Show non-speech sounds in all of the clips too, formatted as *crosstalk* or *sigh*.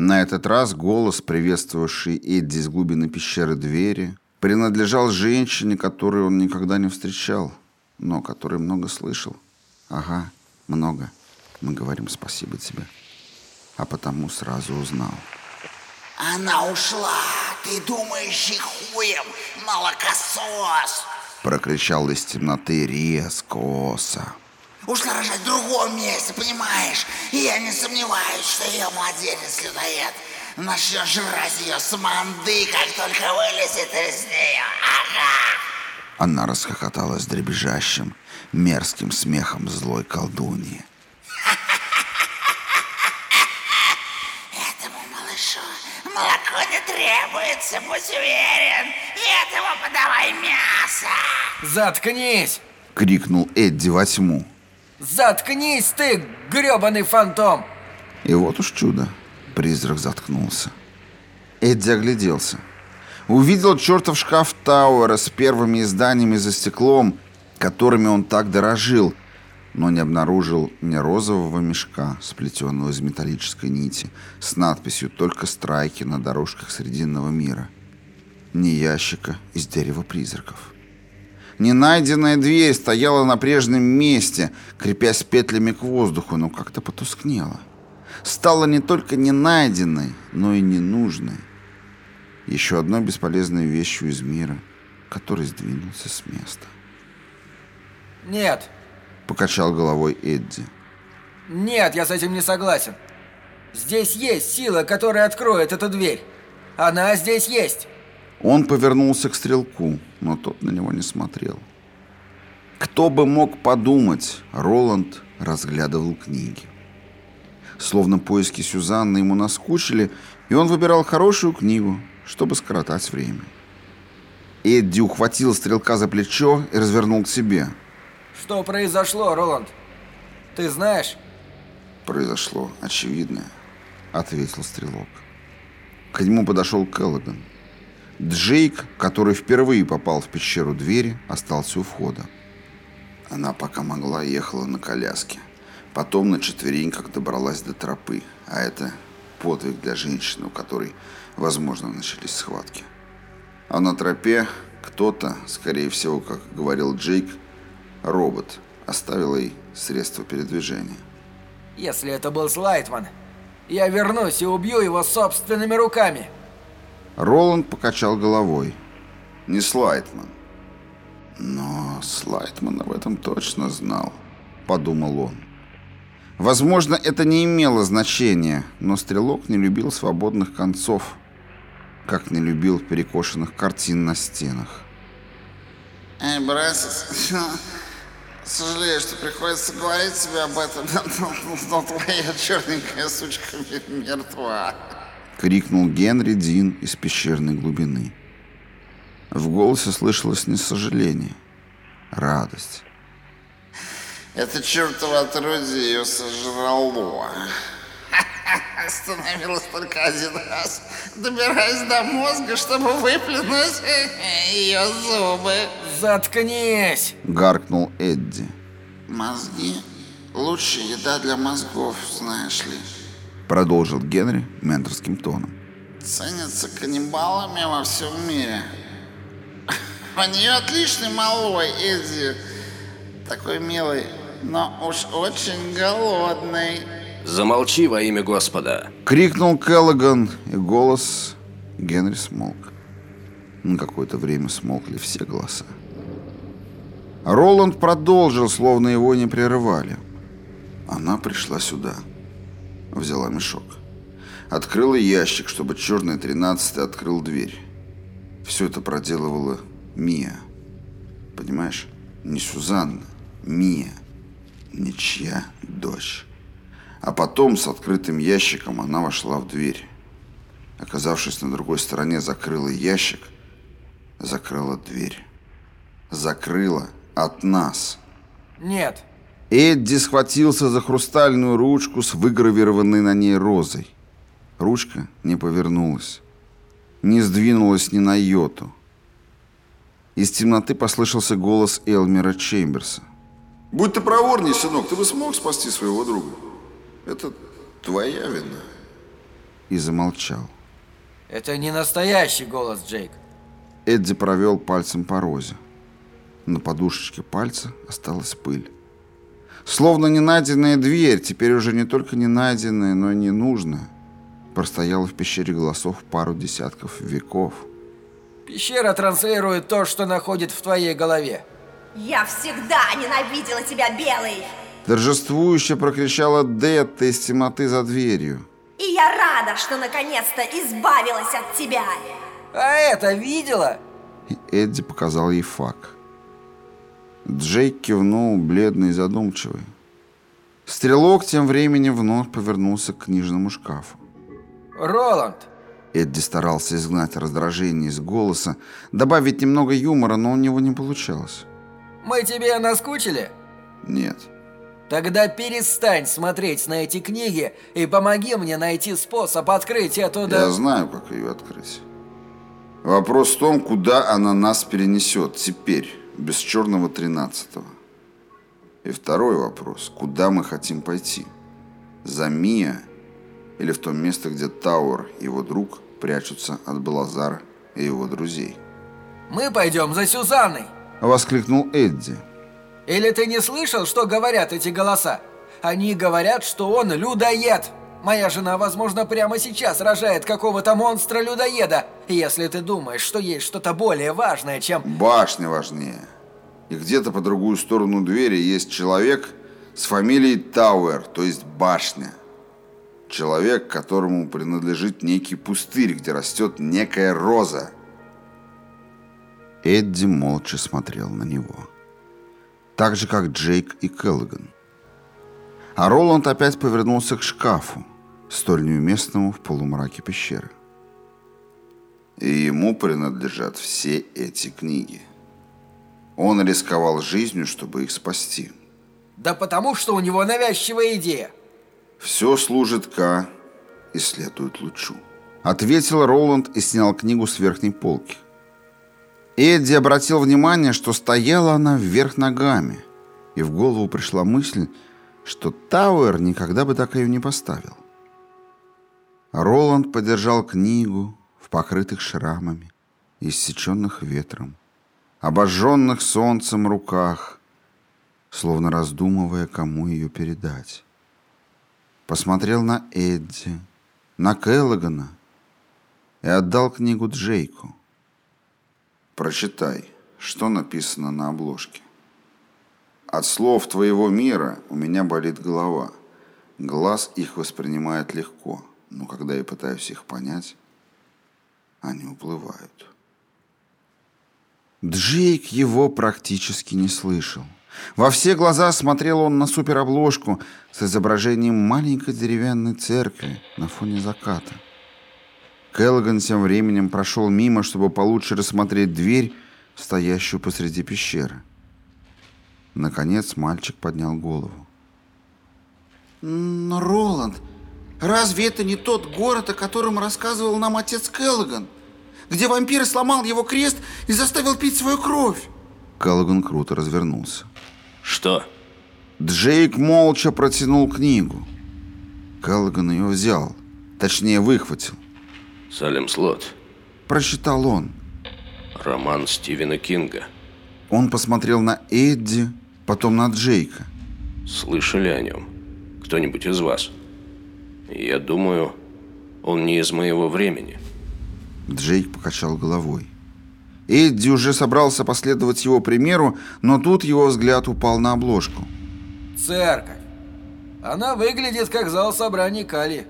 На этот раз голос, приветствовавший Эдди с глубины пещеры двери, принадлежал женщине, которую он никогда не встречал, но которой много слышал. Ага, много. Мы говорим спасибо тебе. А потому сразу узнал. Она ушла. Ты думаешь, и хуем, молокосос. Прокричал из темноты резко оса. Ушла рожать в другом месте, понимаешь? И я не сомневаюсь, что ее младенец-людоед начнет жрать ее с манды, как только вылезет из нее. Ага! Она расхохоталась дребезжащим, мерзким смехом злой колдуньи. *laughs* Этому малышу молоко не требуется, будь уверен. Этому подавай мясо. Заткнись! Крикнул Эдди во тьму. Заткнись ты, грёбаный фантом! И вот уж чудо. Призрак заткнулся. Эдди огляделся. Увидел чертов шкаф Тауэра с первыми изданиями за стеклом, которыми он так дорожил, но не обнаружил ни розового мешка, сплетенного из металлической нити, с надписью «Только страйки на дорожках Срединного мира», ни ящика из дерева призраков. Ненайденная дверь стояла на прежнем месте, крепясь петлями к воздуху, но как-то потускнела. Стала не только ненайденной, но и ненужной. Еще одной бесполезной вещью из мира, который сдвинулся с места. Нет, Покачал головой Эдди. нет, я с этим не согласен. Здесь есть сила, которая откроет эту дверь. Она здесь есть. Он повернулся к стрелку, но тот на него не смотрел. Кто бы мог подумать, Роланд разглядывал книги. Словно поиски Сюзанны ему наскучили, и он выбирал хорошую книгу, чтобы скоротать время. Эдди ухватил стрелка за плечо и развернул к себе. Что произошло, Роланд? Ты знаешь? «Произошло очевидное», — ответил стрелок. К нему подошел Келлоган. Джейк, который впервые попал в пещеру двери, остался у входа. Она пока могла ехала на коляске. Потом на четвереньках добралась до тропы. А это подвиг для женщины, у которой, возможно, начались схватки. А на тропе кто-то, скорее всего, как говорил Джейк, робот, оставил ей средства передвижения. Если это был Слайтман, я вернусь и убью его собственными руками. Роланд покачал головой. Не Слайтман. Но Слайтман об этом точно знал, подумал он. Возможно, это не имело значения, но Стрелок не любил свободных концов, как не любил перекошенных картин на стенах. Эй, братец, сожалею, что приходится говорить тебе об этом, но, но твоя черненькая сучка мертва. Крикнул Генри Дин из пещерной глубины. В голосе слышалось не сожаление, радость. Это чертово отродье ее сожрало. Остановилась только один раз, добираясь до мозга, чтобы выплюнуть ее зубы. Заткнись! Гаркнул Эдди. Мозги – лучшая еда для мозгов, знаешь ли. Продолжил Генри менторским тоном. Ценятся каннибалами во всем мире. *laughs* У нее отличный малой, Эдди. Такой милый, но уж очень голодный. Замолчи во имя Господа. Крикнул Келлоган, и голос Генри смолк. На какое-то время смолкли все голоса. Роланд продолжил, словно его не прерывали. Она пришла сюда. Взяла мешок. Открыла ящик, чтобы черный тринадцатый открыл дверь. Все это проделывала Мия. Понимаешь? Не Сюзанна. Мия. Ничья дочь. А потом с открытым ящиком она вошла в дверь. Оказавшись на другой стороне, закрыла ящик, закрыла дверь. Закрыла от нас. Нет, Эдди схватился за хрустальную ручку с выгравированной на ней розой. Ручка не повернулась, не сдвинулась ни на йоту. Из темноты послышался голос Элмера Чемберса. Будь ты проворней, сынок, ты бы смог спасти своего друга. Это твоя вина. и замолчал. Это не настоящий голос, Джейк. Эдди провел пальцем по розе. На подушечке пальца осталась пыль. Словно ненайденная дверь, теперь уже не только не найденная, но и ненужная, простояла в пещере голосов пару десятков веков. Пещера транслирует то, что находит в твоей голове. Я всегда ненавидела тебя, Белый! Торжествующе прокричала Детта из темноты за дверью. И я рада, что наконец-то избавилась от тебя! А это видела? И Эдди показал ей фак. Джейк кивнул, бледный и задумчивый. Стрелок тем временем вновь повернулся к книжному шкафу. Роланд, Эдди старался изгнать раздражение из голоса, добавить немного юмора, но у него не получалось. мы тебе наскучили? Нет. Тогда перестань смотреть на эти книги и помоги мне найти способ открыть эту... Я знаю, как ее открыть. Вопрос в том, куда она нас перенесет теперь, без черного тринадцатого. И второй вопрос, куда мы хотим пойти? За Мия или в том место, где Тауэр и его друг прячутся от Балазара и его друзей? Мы пойдем за Сюзанной. Воскликнул Эдди. Или ты не слышал, что говорят эти голоса? Они говорят, что он людоед. Моя жена, возможно, прямо сейчас рожает какого-то монстра-людоеда. Если ты думаешь, что есть что-то более важное, чем... Башня важнее. И где-то по другую сторону двери есть человек с фамилией Тауэр, то есть башня. Человек, которому принадлежит некий пустырь, где растет некая роза. Эдди молча смотрел на него. Так же, как Джейк и Келлоган. А Роланд опять повернулся к шкафу, столь неуместному в полумраке пещеры. И ему принадлежат все эти книги. Он рисковал жизнью, чтобы их спасти. Да потому, что у него навязчивая идея. Все служит К и следует лучу. Ответил Роланд и снял книгу с верхней полки. Эдди обратил внимание, что стояла она вверх ногами, и в голову пришла мысль, что Тауэр никогда бы так ее не поставил. Роланд подержал книгу в покрытых шрамами, иссеченных ветром, обожженных солнцем руках, словно раздумывая, кому ее передать. Посмотрел на Эдди, на Келлогана и отдал книгу Джейку. «Прочитай, что написано на обложке. От слов твоего мира у меня болит голова. Глаз их воспринимает легко, но когда я пытаюсь их понять, они уплывают». Джейк его практически не слышал. Во все глаза смотрел он на суперобложку с изображением маленькой деревянной церкви на фоне заката. Келлоган тем временем прошел мимо, чтобы получше рассмотреть дверь, стоящую посреди пещеры. Наконец мальчик поднял голову. Но, Роланд, разве это не тот город, о котором рассказывал нам отец Келлоган? Где вампир сломал его крест и заставил пить свою кровь? Келлоган круто развернулся. Что? Джейк молча протянул книгу. Келлоган ее взял, точнее выхватил. Салем Слот. Прочитал он. Роман Стивена Кинга. Он посмотрел на Эдди, потом на Джейка. Слышали о нем? Кто-нибудь из вас? Я думаю, он не из моего времени. Джейк покачал головой. Эдди уже собрался последовать его примеру, но тут его взгляд упал на обложку. Церковь. Она выглядит как зал собраний Кали.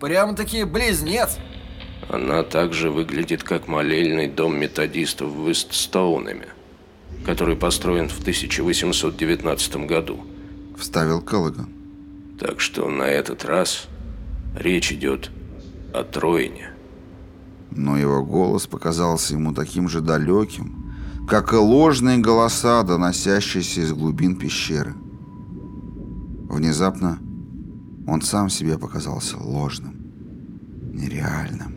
Прямо-таки близнец. Она также выглядит как молельный дом методистов в Истстоунами, который построен в 1819 году. Вставил Келлоган. Так что на этот раз речь идет о Троине. Но его голос показался ему таким же далеким, как и ложные голоса, доносящиеся из глубин пещеры. Внезапно он сам себе показался ложным, нереальным.